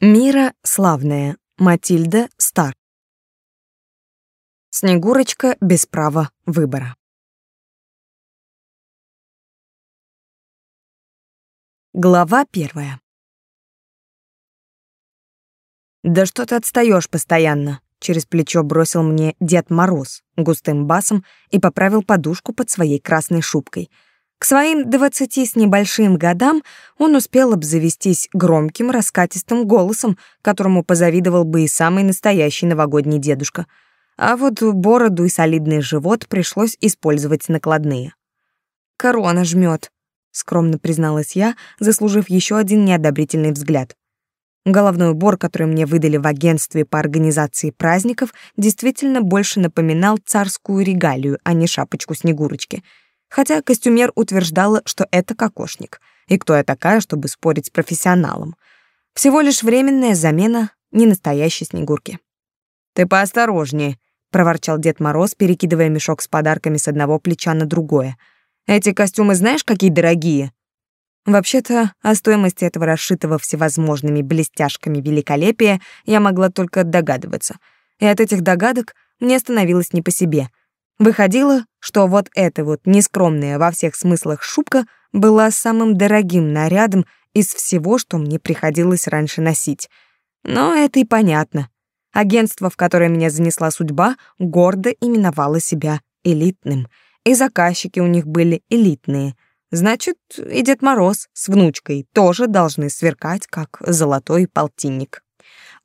Мира славная, Матильда Стар. Снегурочка без права выбора. Глава первая. Да что ты отстаешь постоянно? Через плечо бросил мне Дед Мороз густым басом и поправил подушку под своей красной шубкой — к своим двадцати с небольшим годам он успел обзавестись громким раскатистым голосом, которому позавидовал бы и самый настоящий новогодний дедушка. А вот бороду и солидный живот пришлось использовать накладные. «Корона жмет», — скромно призналась я, заслужив еще один неодобрительный взгляд. Головной убор, который мне выдали в агентстве по организации праздников, действительно больше напоминал царскую регалию, а не шапочку Снегурочки — хотя костюмер утверждала, что это кокошник. И кто я такая, чтобы спорить с профессионалом? Всего лишь временная замена не настоящей Снегурки. «Ты поосторожнее», — проворчал Дед Мороз, перекидывая мешок с подарками с одного плеча на другое. «Эти костюмы знаешь, какие дорогие?» Вообще-то, о стоимости этого расшитого всевозможными блестяшками великолепия я могла только догадываться. И от этих догадок мне становилось не по себе — Выходило, что вот эта вот нескромная во всех смыслах шубка была самым дорогим нарядом из всего, что мне приходилось раньше носить. Но это и понятно. Агентство, в которое меня занесла судьба, гордо именовало себя элитным, и заказчики у них были элитные. Значит, и Дед Мороз с внучкой тоже должны сверкать, как золотой полтинник.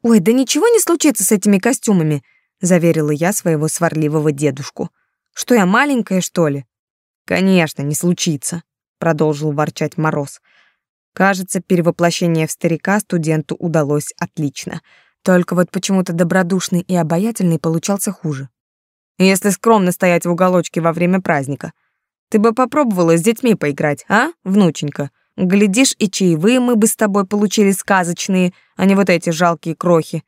«Ой, да ничего не случится с этими костюмами», — заверила я своего сварливого дедушку. Что я маленькая, что ли? Конечно, не случится, продолжил ворчать Мороз. Кажется, перевоплощение в старика студенту удалось отлично. Только вот почему-то добродушный и обаятельный получался хуже. Если скромно стоять в уголочке во время праздника, ты бы попробовала с детьми поиграть, а, внученька? Глядишь, и чаевые мы бы с тобой получили сказочные, а не вот эти жалкие крохи.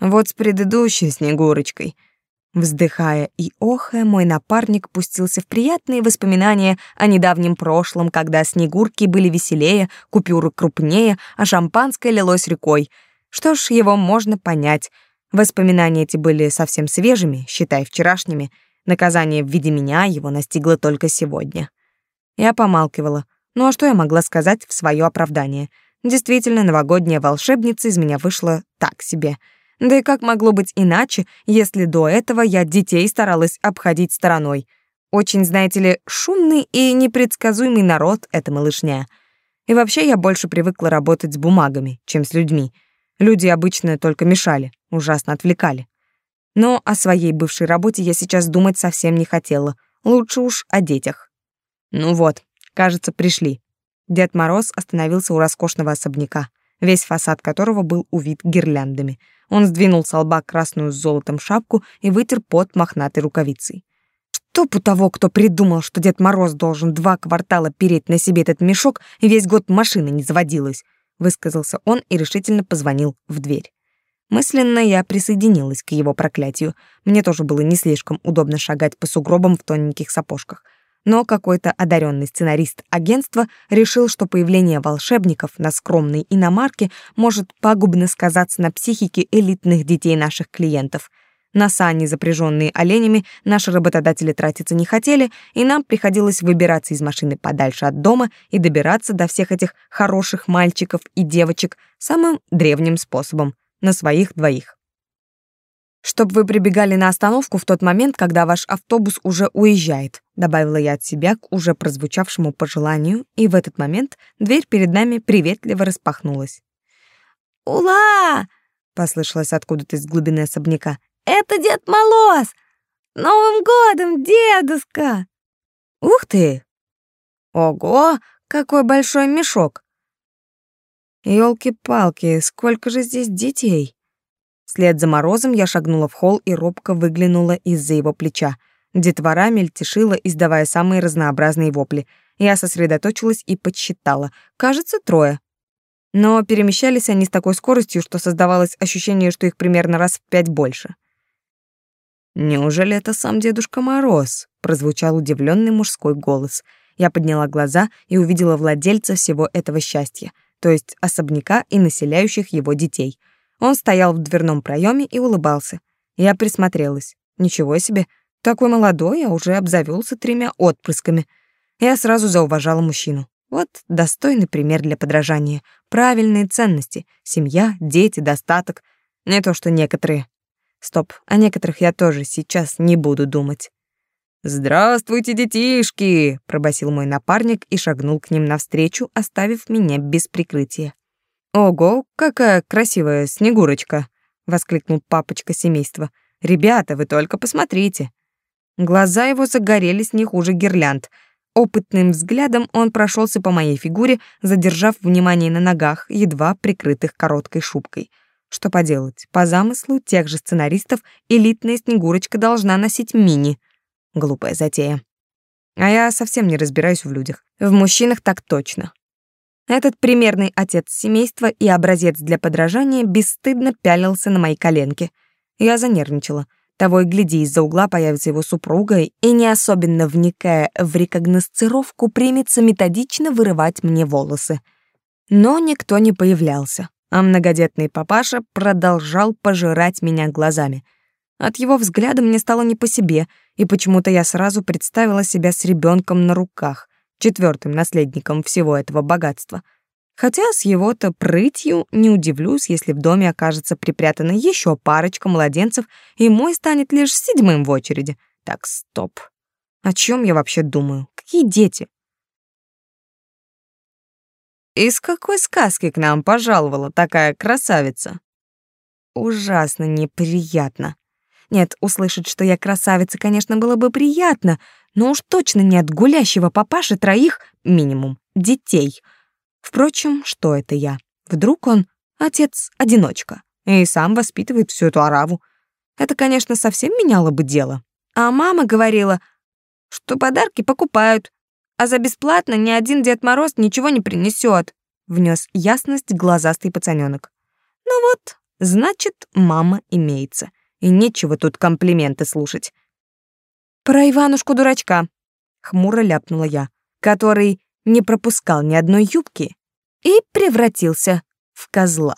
Вот с предыдущей Снегурочкой — Вздыхая и охая, мой напарник пустился в приятные воспоминания о недавнем прошлом, когда снегурки были веселее, купюры крупнее, а шампанское лилось рекой. Что ж, его можно понять. Воспоминания эти были совсем свежими, считай, вчерашними. Наказание в виде меня его настигло только сегодня. Я помалкивала. Ну а что я могла сказать в свое оправдание? Действительно, новогодняя волшебница из меня вышла так себе — да и как могло быть иначе, если до этого я детей старалась обходить стороной? Очень, знаете ли, шумный и непредсказуемый народ — это малышня. И вообще я больше привыкла работать с бумагами, чем с людьми. Люди обычно только мешали, ужасно отвлекали. Но о своей бывшей работе я сейчас думать совсем не хотела. Лучше уж о детях. Ну вот, кажется, пришли. Дед Мороз остановился у роскошного особняка, весь фасад которого был увит гирляндами — он сдвинул с лба красную с золотом шапку и вытер пот мохнатой рукавицей. Чтоб у того, кто придумал, что Дед Мороз должен два квартала переть на себе этот мешок, и весь год машина не заводилась, высказался он и решительно позвонил в дверь. Мысленно я присоединилась к его проклятию. Мне тоже было не слишком удобно шагать по сугробам в тоненьких сапожках но какой-то одаренный сценарист агентства решил, что появление волшебников на скромной иномарке может пагубно сказаться на психике элитных детей наших клиентов. На сани, запряженные оленями, наши работодатели тратиться не хотели, и нам приходилось выбираться из машины подальше от дома и добираться до всех этих хороших мальчиков и девочек самым древним способом — на своих двоих чтобы вы прибегали на остановку в тот момент, когда ваш автобус уже уезжает», добавила я от себя к уже прозвучавшему пожеланию, и в этот момент дверь перед нами приветливо распахнулась. «Ула!» — послышалось откуда-то из глубины особняка. «Это Дед Мороз! Новым годом, дедушка!» «Ух ты! Ого, какой большой мешок!» «Елки-палки, сколько же здесь детей!» Вслед за Морозом я шагнула в холл и робко выглянула из-за его плеча. Детвора мельтешила, издавая самые разнообразные вопли. Я сосредоточилась и подсчитала. Кажется, трое. Но перемещались они с такой скоростью, что создавалось ощущение, что их примерно раз в пять больше. «Неужели это сам Дедушка Мороз?» — прозвучал удивленный мужской голос. Я подняла глаза и увидела владельца всего этого счастья, то есть особняка и населяющих его детей — Он стоял в дверном проеме и улыбался. Я присмотрелась. Ничего себе, такой молодой, а уже обзавелся тремя отпрысками. Я сразу зауважала мужчину. Вот достойный пример для подражания. Правильные ценности. Семья, дети, достаток. Не то, что некоторые. Стоп, о некоторых я тоже сейчас не буду думать. «Здравствуйте, детишки!» — пробасил мой напарник и шагнул к ним навстречу, оставив меня без прикрытия. «Ого, какая красивая Снегурочка!» — воскликнул папочка семейства. «Ребята, вы только посмотрите!» Глаза его загорелись не хуже гирлянд. Опытным взглядом он прошелся по моей фигуре, задержав внимание на ногах, едва прикрытых короткой шубкой. Что поделать, по замыслу тех же сценаристов элитная Снегурочка должна носить мини. Глупая затея. А я совсем не разбираюсь в людях. В мужчинах так точно. Этот примерный отец семейства и образец для подражания бесстыдно пялился на мои коленки. Я занервничала. Того и гляди, из-за угла появится его супруга и, не особенно вникая в рекогносцировку, примется методично вырывать мне волосы. Но никто не появлялся, а многодетный папаша продолжал пожирать меня глазами. От его взгляда мне стало не по себе, и почему-то я сразу представила себя с ребенком на руках четвертым наследником всего этого богатства. Хотя с его-то прытью не удивлюсь, если в доме окажется припрятана еще парочка младенцев, и мой станет лишь седьмым в очереди. Так, стоп. О чем я вообще думаю? Какие дети? Из какой сказки к нам пожаловала такая красавица? Ужасно неприятно. Нет, услышать, что я красавица, конечно, было бы приятно, но уж точно не от гулящего папаши троих, минимум, детей. Впрочем, что это я? Вдруг он отец-одиночка и сам воспитывает всю эту ораву. Это, конечно, совсем меняло бы дело. А мама говорила, что подарки покупают, а за бесплатно ни один Дед Мороз ничего не принесет. Внес ясность глазастый пацаненок. Ну вот, значит, мама имеется. И нечего тут комплименты слушать. Про Иванушку-дурачка, хмуро ляпнула я, который не пропускал ни одной юбки и превратился в козла.